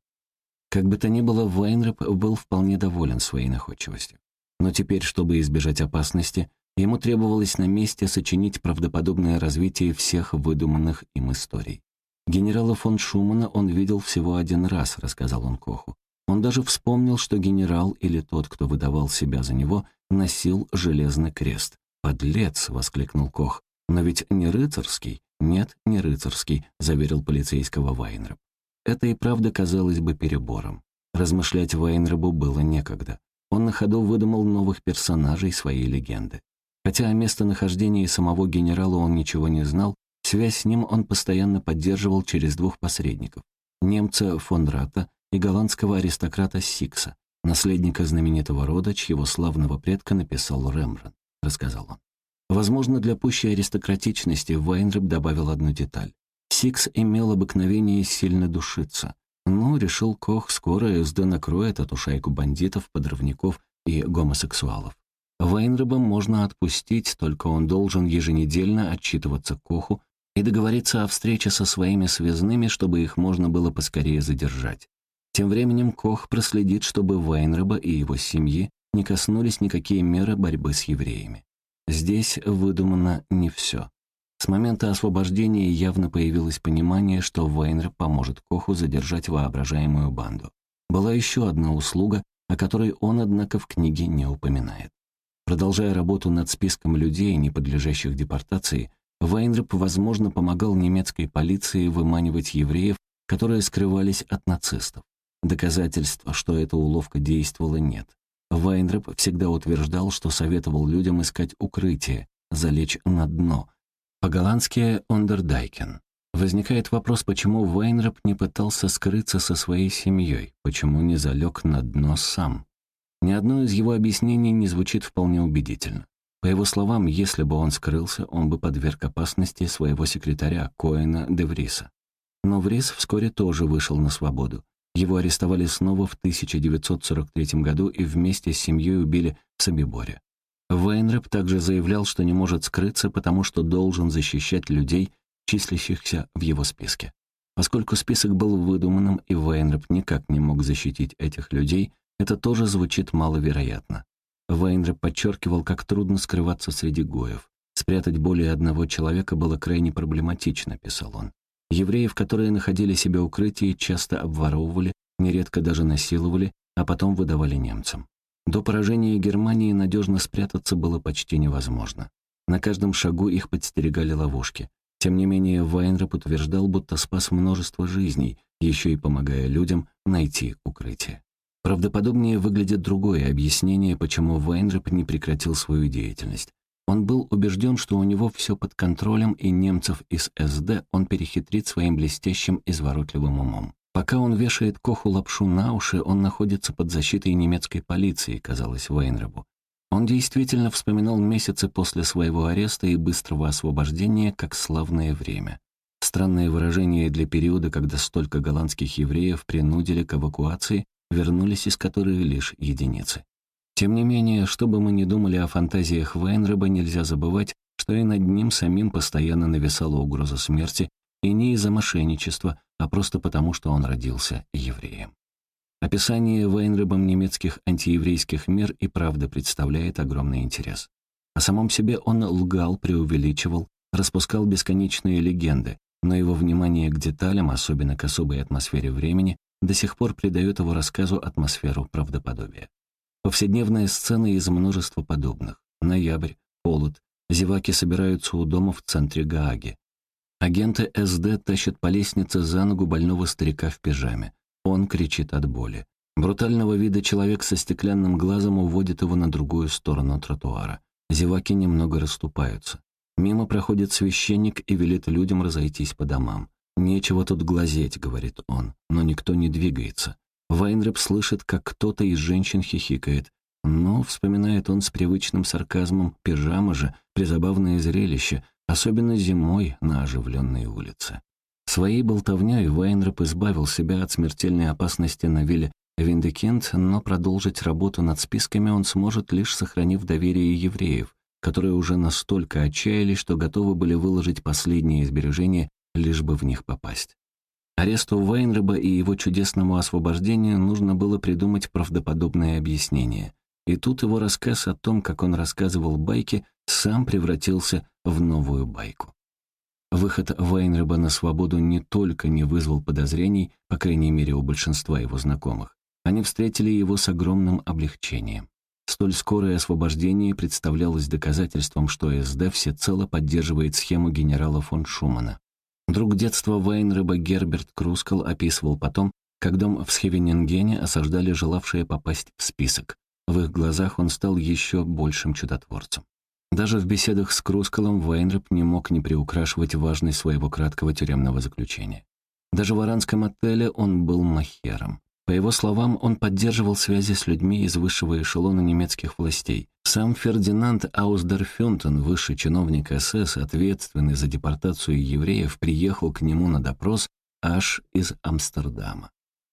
Как бы то ни было, Вайнреп был вполне доволен своей находчивостью. Но теперь, чтобы избежать опасности, ему требовалось на месте сочинить правдоподобное развитие всех выдуманных им историй. Генерала фон Шумана он видел всего один раз, рассказал он Коху. Он даже вспомнил, что генерал или тот, кто выдавал себя за него, носил железный крест. «Подлец!» — воскликнул Кох. «Но ведь не рыцарский?» «Нет, не рыцарский», — заверил полицейского Вайнреп. Это и правда казалось бы перебором. Размышлять Вайнребу было некогда. Он на ходу выдумал новых персонажей своей легенды. Хотя о местонахождении самого генерала он ничего не знал, связь с ним он постоянно поддерживал через двух посредников — немца фон Рата и голландского аристократа Сикса, наследника знаменитого рода, чьего славного предка написал Рембрандт, рассказал он. Возможно, для пущей аристократичности Вайнреб добавил одну деталь. Сикс имел обыкновение сильно душиться. Но, решил Кох, скоро СД накроет эту шайку бандитов, подрывников и гомосексуалов. Вайнреба можно отпустить, только он должен еженедельно отчитываться Коху и договориться о встрече со своими связными, чтобы их можно было поскорее задержать. Тем временем Кох проследит, чтобы Вайнреба и его семьи не коснулись никакие меры борьбы с евреями. Здесь выдумано не все. С момента освобождения явно появилось понимание, что Вайнреб поможет Коху задержать воображаемую банду. Была еще одна услуга, о которой он, однако, в книге не упоминает. Продолжая работу над списком людей, не подлежащих депортации, Вайнреб, возможно, помогал немецкой полиции выманивать евреев, которые скрывались от нацистов. Доказательств, что эта уловка действовала, нет. Вайнреп всегда утверждал, что советовал людям искать укрытие, залечь на дно. По-голландски «ондердайкен». Возникает вопрос, почему Вайнреп не пытался скрыться со своей семьей, почему не залег на дно сам. Ни одно из его объяснений не звучит вполне убедительно. По его словам, если бы он скрылся, он бы подверг опасности своего секретаря Коэна де Вриса. Но Врис вскоре тоже вышел на свободу. Его арестовали снова в 1943 году и вместе с семьей убили в Собиборе. Вейнреп также заявлял, что не может скрыться, потому что должен защищать людей, числящихся в его списке. Поскольку список был выдуманным и Вейнреп никак не мог защитить этих людей, это тоже звучит маловероятно. Вейнреп подчеркивал, как трудно скрываться среди гоев. Спрятать более одного человека было крайне проблематично, писал он. Евреев, которые находили себе укрытие, часто обворовывали, нередко даже насиловали, а потом выдавали немцам. До поражения Германии надежно спрятаться было почти невозможно. На каждом шагу их подстерегали ловушки. Тем не менее, Вайнреп утверждал, будто спас множество жизней, еще и помогая людям найти укрытие. Правдоподобнее выглядит другое объяснение, почему Вайнреп не прекратил свою деятельность. Он был убежден, что у него все под контролем, и немцев из СД он перехитрит своим блестящим изворотливым умом. Пока он вешает Коху лапшу на уши, он находится под защитой немецкой полиции, казалось Вейнребу. Он действительно вспоминал месяцы после своего ареста и быстрого освобождения как славное время. Странное выражение для периода, когда столько голландских евреев принудили к эвакуации, вернулись из которой лишь единицы. Тем не менее, что бы мы ни думали о фантазиях Вайнреба, нельзя забывать, что и над ним самим постоянно нависала угроза смерти, и не из-за мошенничества, а просто потому, что он родился евреем. Описание Вайнребом немецких антиеврейских мер и правда представляет огромный интерес. О самом себе он лгал, преувеличивал, распускал бесконечные легенды, но его внимание к деталям, особенно к особой атмосфере времени, до сих пор придает его рассказу атмосферу правдоподобия. Повседневная сцена из множества подобных. Ноябрь, холод, Зеваки собираются у дома в центре Гааги. Агенты СД тащат по лестнице за ногу больного старика в пижаме. Он кричит от боли. Брутального вида человек со стеклянным глазом уводит его на другую сторону тротуара. Зеваки немного расступаются. Мимо проходит священник и велит людям разойтись по домам. «Нечего тут глазеть», — говорит он, но никто не двигается. Вайнреп слышит, как кто-то из женщин хихикает. Но, вспоминает он с привычным сарказмом, пижама же, призабавное зрелище, особенно зимой на оживленной улице. Своей болтовней Вайнреп избавил себя от смертельной опасности на вилле Виндекент, но продолжить работу над списками он сможет, лишь сохранив доверие евреев, которые уже настолько отчаялись, что готовы были выложить последние сбережения, лишь бы в них попасть. Аресту Вайнреба и его чудесному освобождению нужно было придумать правдоподобное объяснение. И тут его рассказ о том, как он рассказывал байки, сам превратился в новую байку. Выход Вайнреба на свободу не только не вызвал подозрений, по крайней мере у большинства его знакомых, они встретили его с огромным облегчением. Столь скорое освобождение представлялось доказательством, что СД всецело поддерживает схему генерала фон Шумана. Друг детства Вайнреба Герберт Крускал описывал потом, как дом в Схевенингене осаждали желавшие попасть в список. В их глазах он стал еще большим чудотворцем. Даже в беседах с Крускалом Вайнреб не мог не приукрашивать важность своего краткого тюремного заключения. Даже в аранском отеле он был махером. По его словам, он поддерживал связи с людьми из высшего эшелона немецких властей. Сам Фердинанд Аусдерфюнтен, высший чиновник СС, ответственный за депортацию евреев, приехал к нему на допрос аж из Амстердама.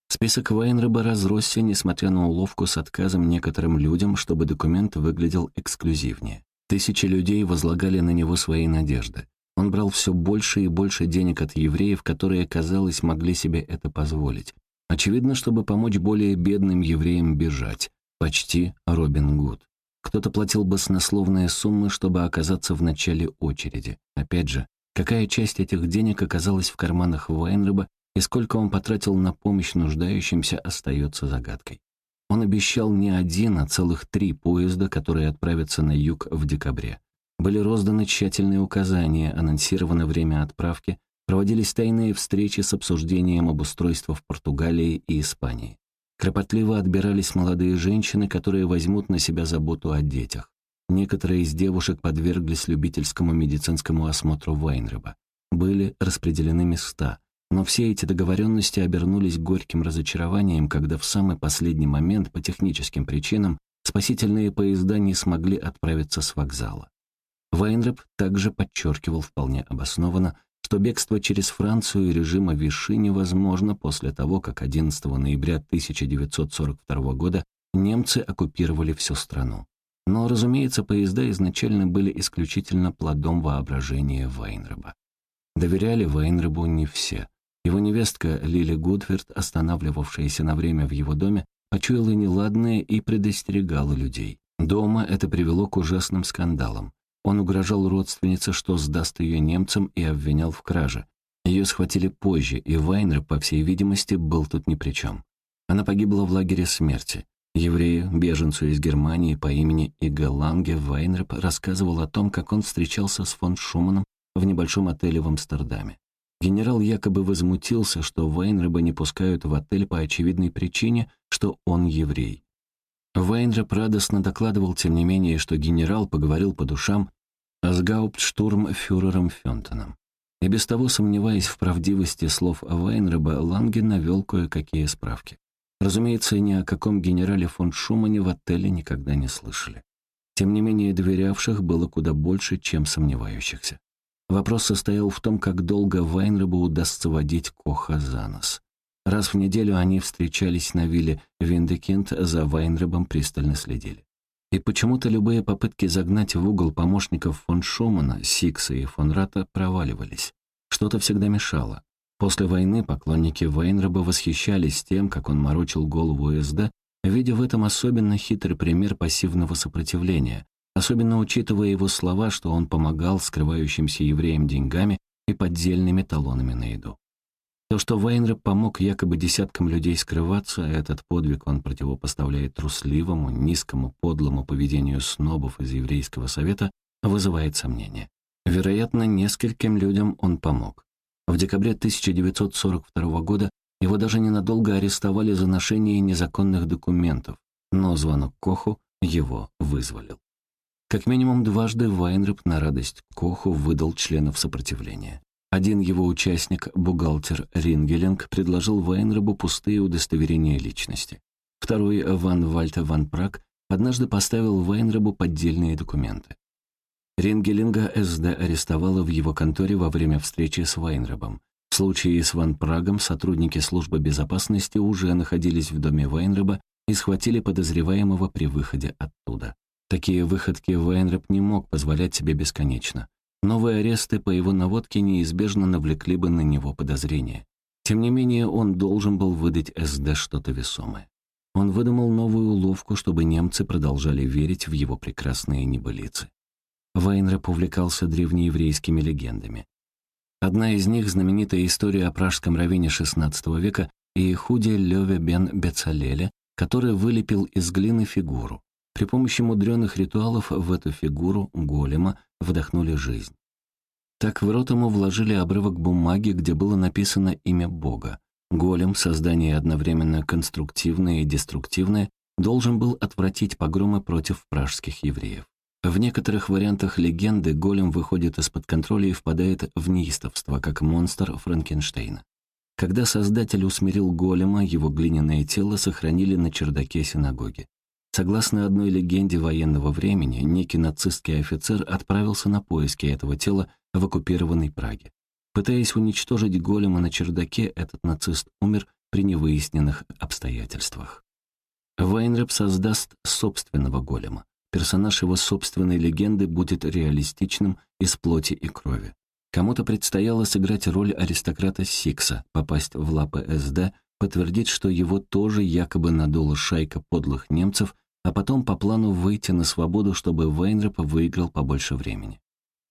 Список Вайнреба разросся, несмотря на уловку с отказом некоторым людям, чтобы документ выглядел эксклюзивнее. Тысячи людей возлагали на него свои надежды. Он брал все больше и больше денег от евреев, которые, казалось, могли себе это позволить. Очевидно, чтобы помочь более бедным евреям бежать. Почти Робин Гуд. Кто-то платил баснословные суммы, чтобы оказаться в начале очереди. Опять же, какая часть этих денег оказалась в карманах Вайнреба и сколько он потратил на помощь нуждающимся, остается загадкой. Он обещал не один, а целых три поезда, которые отправятся на юг в декабре. Были розданы тщательные указания, анонсировано время отправки, Проводились тайные встречи с обсуждением обустройства в Португалии и Испании. Кропотливо отбирались молодые женщины, которые возьмут на себя заботу о детях. Некоторые из девушек подверглись любительскому медицинскому осмотру Вайнреба. Были распределены места, но все эти договоренности обернулись горьким разочарованием, когда в самый последний момент по техническим причинам спасительные поезда не смогли отправиться с вокзала. Вайнреб также подчеркивал вполне обоснованно, что бегство через Францию режима Виши невозможно после того, как 11 ноября 1942 года немцы оккупировали всю страну. Но, разумеется, поезда изначально были исключительно плодом воображения Вайнреба. Доверяли Вайнребу не все. Его невестка Лили Гудверт, останавливавшаяся на время в его доме, почуяла неладное и предостерегала людей. Дома это привело к ужасным скандалам. Он угрожал родственнице, что сдаст ее немцам и обвинял в краже. Ее схватили позже, и Вайнер, по всей видимости, был тут ни при чем. Она погибла в лагере смерти. Еврею, беженцу из Германии по имени Иго Ланге, Вайнреп рассказывал о том, как он встречался с фон Шуманом в небольшом отеле в Амстердаме. Генерал якобы возмутился, что Вайнреба не пускают в отель по очевидной причине, что он еврей. Вайнреп радостно докладывал, тем не менее, что генерал поговорил по душам с гауптштурмфюрером Фентоном. И без того, сомневаясь в правдивости слов Вайнреба, Ланген навел кое-какие справки. Разумеется, ни о каком генерале фон Шумане в отеле никогда не слышали. Тем не менее, доверявших было куда больше, чем сомневающихся. Вопрос состоял в том, как долго Вайнребу удастся водить Коха за нос. Раз в неделю они встречались на вилле Виндекент, за Вайнребом пристально следили. И почему-то любые попытки загнать в угол помощников фон Шумана, Сикса и фон Рата проваливались. Что-то всегда мешало. После войны поклонники Вайнреба восхищались тем, как он морочил голову СД, видя в этом особенно хитрый пример пассивного сопротивления, особенно учитывая его слова, что он помогал скрывающимся евреям деньгами и поддельными талонами на еду. То, что Вайнреп помог якобы десяткам людей скрываться, этот подвиг он противопоставляет трусливому, низкому, подлому поведению снобов из еврейского совета, вызывает сомнения. Вероятно, нескольким людям он помог. В декабре 1942 года его даже ненадолго арестовали за ношение незаконных документов, но звонок Коху его вызволил. Как минимум дважды Вайнреп на радость Коху выдал членов сопротивления. Один его участник, бухгалтер Рингелинг, предложил Вайнребу пустые удостоверения личности. Второй, Ван Вальте Ван Прак, однажды поставил Вайнребу поддельные документы. Рингелинга СД арестовала в его конторе во время встречи с Вайнребом. В случае с Ван Прагом сотрудники службы безопасности уже находились в доме Вайнреба и схватили подозреваемого при выходе оттуда. Такие выходки Вайнреб не мог позволять себе бесконечно. Новые аресты по его наводке неизбежно навлекли бы на него подозрения. Тем не менее, он должен был выдать СД что-то весомое. Он выдумал новую уловку, чтобы немцы продолжали верить в его прекрасные небылицы. Вайнреп увлекался древнееврейскими легендами. Одна из них — знаменитая история о пражском раввине XVI века и Худе Леве бен Бецалеле, который вылепил из глины фигуру. При помощи мудреных ритуалов в эту фигуру, голема, вдохнули жизнь. Так в рот ему вложили обрывок бумаги, где было написано имя Бога. Голем, создание одновременно конструктивное и деструктивное, должен был отвратить погромы против пражских евреев. В некоторых вариантах легенды голем выходит из-под контроля и впадает в неистовство, как монстр Франкенштейна. Когда создатель усмирил голема, его глиняное тело сохранили на чердаке синагоги. Согласно одной легенде военного времени, некий нацистский офицер отправился на поиски этого тела в оккупированной Праге. Пытаясь уничтожить голема на чердаке, этот нацист умер при невыясненных обстоятельствах. Вайнреп создаст собственного голема. Персонаж его собственной легенды будет реалистичным из плоти и крови. Кому-то предстояло сыграть роль аристократа Сикса, попасть в лапы СД, подтвердить, что его тоже якобы надула шайка подлых немцев, а потом по плану выйти на свободу, чтобы Вейнреп выиграл побольше времени.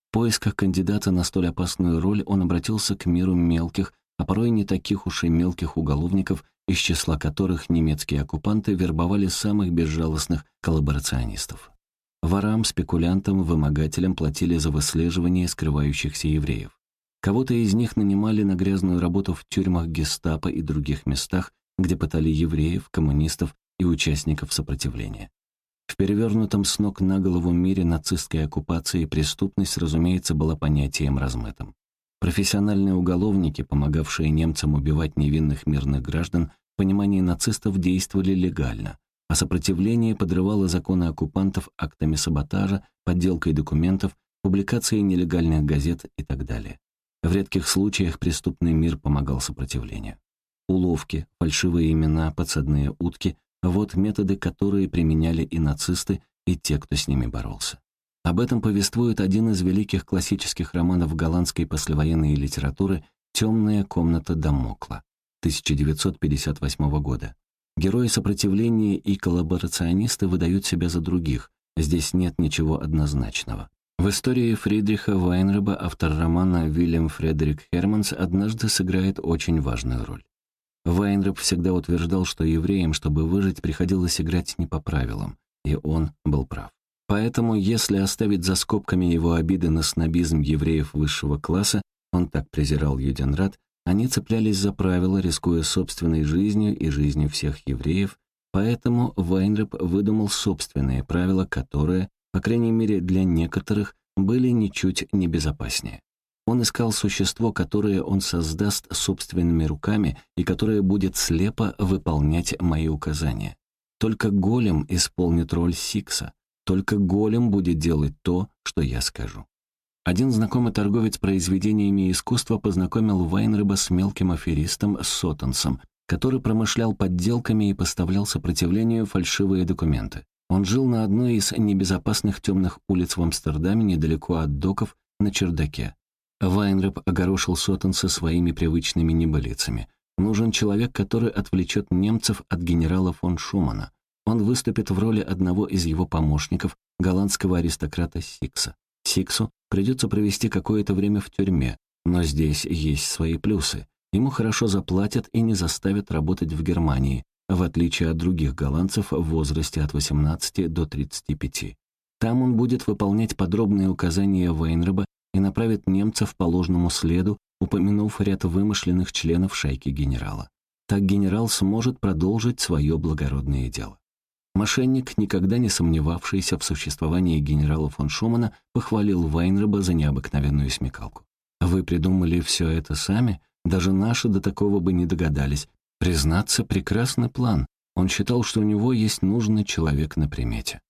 В поисках кандидата на столь опасную роль он обратился к миру мелких, а порой не таких уж и мелких уголовников, из числа которых немецкие оккупанты вербовали самых безжалостных коллаборационистов. Ворам, спекулянтам, вымогателям платили за выслеживание скрывающихся евреев. Кого-то из них нанимали на грязную работу в тюрьмах гестапо и других местах, где пытали евреев, коммунистов и участников сопротивления. В перевернутом с ног на голову мире нацистской оккупации преступность, разумеется, была понятием размытым. Профессиональные уголовники, помогавшие немцам убивать невинных мирных граждан, в понимании нацистов действовали легально, а сопротивление подрывало законы оккупантов актами саботажа, подделкой документов, публикацией нелегальных газет и так далее. В редких случаях преступный мир помогал сопротивлению. Уловки, фальшивые имена, подсадные утки — вот методы, которые применяли и нацисты, и те, кто с ними боролся. Об этом повествует один из великих классических романов голландской послевоенной литературы «Темная комната Дамокла» 1958 года. Герои сопротивления и коллаборационисты выдают себя за других. Здесь нет ничего однозначного. В истории Фридриха Вайнреба автор романа Вильям Фредерик Херманс однажды сыграет очень важную роль. Вайнреб всегда утверждал, что евреям, чтобы выжить, приходилось играть не по правилам, и он был прав. Поэтому, если оставить за скобками его обиды на снобизм евреев высшего класса, он так презирал Юденрат, они цеплялись за правила, рискуя собственной жизнью и жизнью всех евреев, поэтому Вайнреп выдумал собственные правила, которые, по крайней мере для некоторых, были ничуть не безопаснее. Он искал существо, которое он создаст собственными руками и которое будет слепо выполнять мои указания. Только голем исполнит роль Сикса, только голем будет делать то, что я скажу. Один знакомый торговец произведениями искусства познакомил Вайнреба с мелким аферистом Сотенсом, который промышлял подделками и поставлял сопротивлению фальшивые документы. Он жил на одной из небезопасных темных улиц в Амстердаме недалеко от доков на чердаке. Вайнреб огорошил Сотенса своими привычными небылицами. Нужен человек, который отвлечет немцев от генерала фон Шумана. Он выступит в роли одного из его помощников, голландского аристократа Сикса. Сиксу придется провести какое-то время в тюрьме, но здесь есть свои плюсы. Ему хорошо заплатят и не заставят работать в Германии, в отличие от других голландцев в возрасте от 18 до 35. Там он будет выполнять подробные указания Вейнреба и направит немцев по ложному следу, упомянув ряд вымышленных членов шайки генерала. Так генерал сможет продолжить свое благородное дело. Мошенник, никогда не сомневавшийся в существовании генерала фон Шумана, похвалил Вайнреба за необыкновенную смекалку. «Вы придумали все это сами? Даже наши до такого бы не догадались. Признаться, прекрасный план. Он считал, что у него есть нужный человек на примете».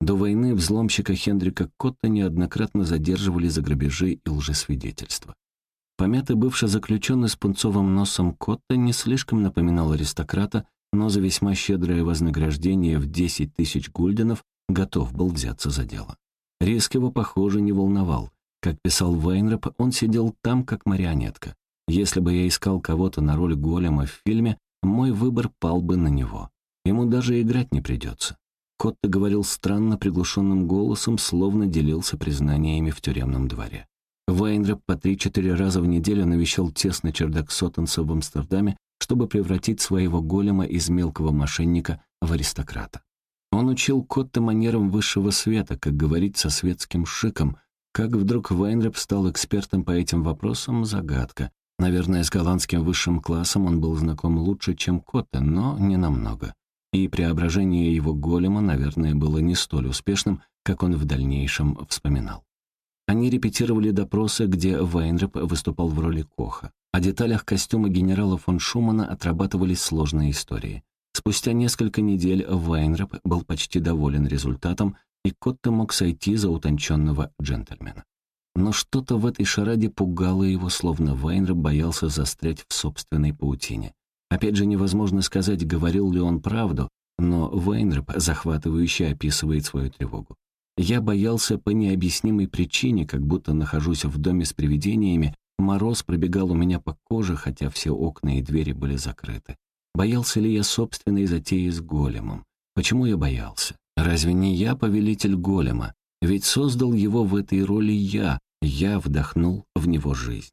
До войны взломщика Хендрика Котта неоднократно задерживали за грабежи и лжесвидетельства. Помятый бывший заключенный с пунцовым носом Котта не слишком напоминал аристократа, но за весьма щедрое вознаграждение в 10 тысяч гульденов готов был взяться за дело. Риск его, похоже, не волновал. Как писал Вайнреп, он сидел там, как марионетка. Если бы я искал кого-то на роль голема в фильме, мой выбор пал бы на него. Ему даже играть не придется. Котто говорил странно приглушенным голосом, словно делился признаниями в тюремном дворе. Вайнреп по три-четыре раза в неделю навещал тесный чердак Соттенса в Амстердаме, чтобы превратить своего голема из мелкого мошенника в аристократа. Он учил Котте манерам высшего света, как говорить со светским шиком. Как вдруг Вайнреп стал экспертом по этим вопросам — загадка. Наверное, с голландским высшим классом он был знаком лучше, чем Котте, но не намного. И преображение его голема, наверное, было не столь успешным, как он в дальнейшем вспоминал. Они репетировали допросы, где Вайнреп выступал в роли Коха. О деталях костюма генерала фон Шумана отрабатывались сложные истории. Спустя несколько недель Вайнреп был почти доволен результатом, и Котте мог сойти за утонченного джентльмена. Но что-то в этой шараде пугало его, словно Вайнреп боялся застрять в собственной паутине. Опять же, невозможно сказать, говорил ли он правду, но Вайнреп захватывающе описывает свою тревогу. Я боялся по необъяснимой причине, как будто нахожусь в доме с привидениями, мороз пробегал у меня по коже, хотя все окна и двери были закрыты. Боялся ли я собственной затеи с големом? Почему я боялся? Разве не я повелитель голема? Ведь создал его в этой роли я, я вдохнул в него жизнь.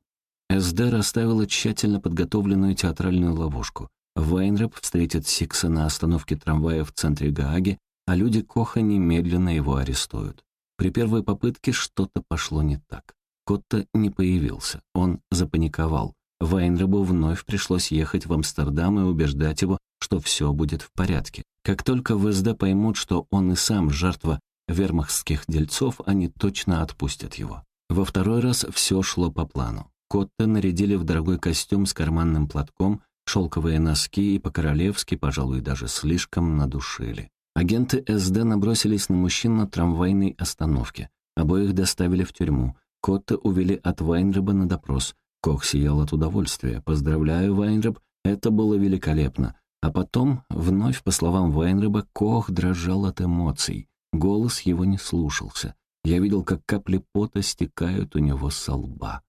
СД расставила тщательно подготовленную театральную ловушку. Вайнреп встретит Сикса на остановке трамвая в центре Гааги, а люди Коха немедленно его арестуют. При первой попытке что-то пошло не так. Котто не появился, он запаниковал. Вайнребу вновь пришлось ехать в Амстердам и убеждать его, что все будет в порядке. Как только СД поймут, что он и сам жертва вермахтских дельцов, они точно отпустят его. Во второй раз все шло по плану. Котте нарядили в дорогой костюм с карманным платком, шелковые носки и по-королевски, пожалуй, даже слишком надушили. Агенты СД набросились на мужчин на трамвайной остановке. Обоих доставили в тюрьму. Котта увели от Вайнреба на допрос. Кох сиял от удовольствия. «Поздравляю, Вайнреб, это было великолепно». А потом, вновь, по словам Вайнреба, Кох дрожал от эмоций. Голос его не слушался. Я видел, как капли пота стекают у него со лба.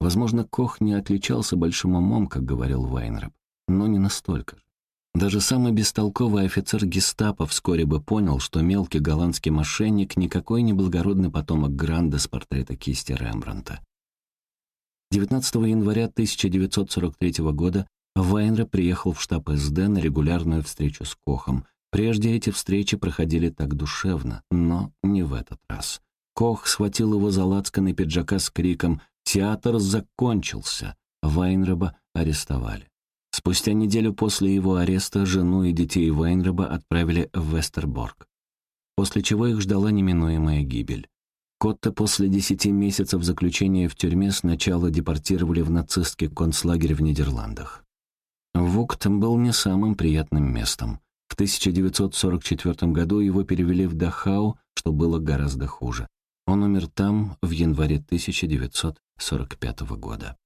Возможно, Кох не отличался большим умом, как говорил Вайнреб, но не настолько же. Даже самый бестолковый офицер гестапо вскоре бы понял, что мелкий голландский мошенник никакой не благородный потомок Гранда с портрета кисти Рембранта. 19 января 1943 года Вайнре приехал в штаб СД на регулярную встречу с Кохом. Прежде эти встречи проходили так душевно, но не в этот раз. Кох схватил его за лацканы пиджака с криком «Театр закончился!» Вайнреба арестовали. Спустя неделю после его ареста жену и детей Вайнреба отправили в Вестерборг, после чего их ждала неминуемая гибель. Котта после десяти месяцев заключения в тюрьме сначала депортировали в нацистский концлагерь в Нидерландах. Вукт был не самым приятным местом. В 1944 году его перевели в Дахау, что было гораздо хуже. Он умер там в январе 1945 года.